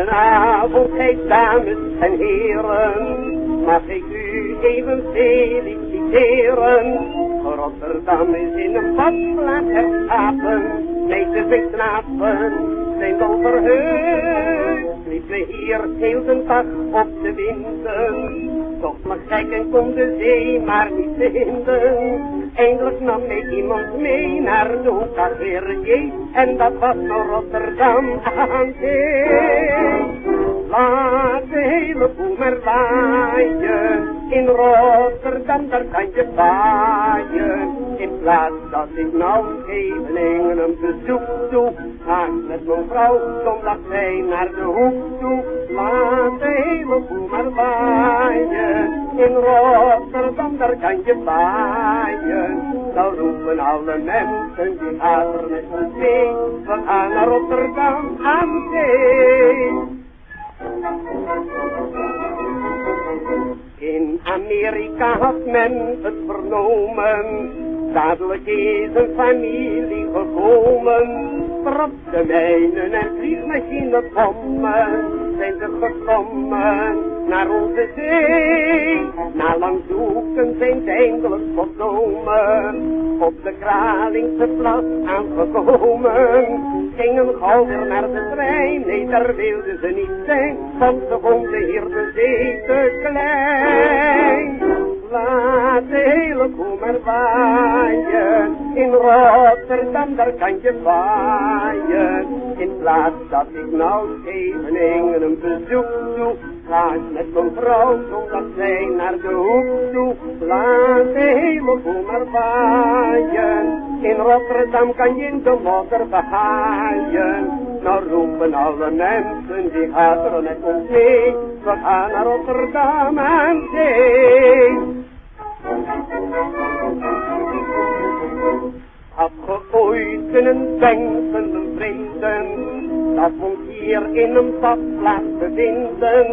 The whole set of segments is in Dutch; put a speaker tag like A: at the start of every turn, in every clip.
A: Goedenavond, gij dames en heren. Mag ik u even feliciteren? Rotterdam is in een badplaats herschapen. Meisjes en knapen zijn wel verheugd. Liepen hier heel de dag op de winden. Toch maar gek en kon de zee maar niet vinden. Eindelijk nam mij iemand mee naar de hoek En dat was naar Rotterdam aan zee. Laat de hele boel maar waaien. In Rotterdam, daar kan je waaien. In plaats dat ik nou Scheveningen een bezoek doe. Ga met mijn vrouw zondag mee naar de hoek toe. Laat de hele boel maar waaien. In Rotterdam, daar kan je waaien. Dan roepen alle mensen die er met ons mee. We gaan naar Rotterdam aan zee. In Amerika had men het vernomen, dadelijk is een familie gekomen. Trap de mijnen en vliegmachine bommen, zijn ze gekomen naar onze zee. Na lang zoeken zijn ze eindelijk volkomen, op de Kralingse plas aangekomen. Gingen gauw naar de trein, nee daar wilden ze niet zijn, want ze vonden hier de zee te klein. Laat de hele koe maar waaien, in Rotterdam daar kan je waaien. In plaats dat ik nou Scheveningen een bezoek doe, ga ik met mijn vrouw zondag zij naar de hoek toe. Laat de hele koe maar waaien, in Rotterdam kan je in de modder behaaien. Nou roepen alle mensen die gaat er met ons mee, we gaan naar Rotterdam aan zee. Had ge ooit kunnen denken, vrienden, dat we ons hier in een badplaats bevinden?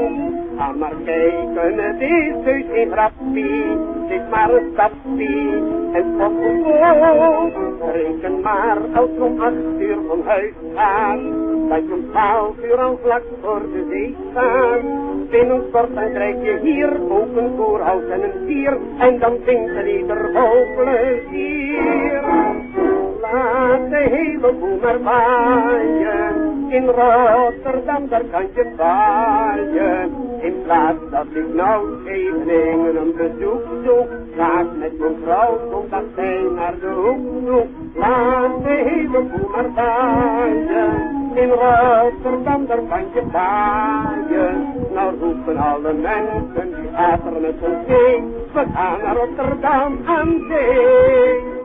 A: Ga maar kijken, het is heus geen grappie, het is maar een stapje. En tot gewoon, reken maar als om acht uur van huis gaan, dat je om twaalf uur al vlak voor de zee staan. Binnenstort dan krijg je hier ook een koerhuis en een stier, en dan zingt er ieder vol plezier. Laat de hele boel in Rotterdam daar kan je waaien. In plaats dat ik nou Scheveningen een bezoek doe, ga met mijn vrouw zondag zij naar de hoek toe. Laat de hele boel maar in Rotterdam daar kan je waaien. Nou roepen alle mensen die achter met z'n zee, we gaan naar Rotterdam aan zee.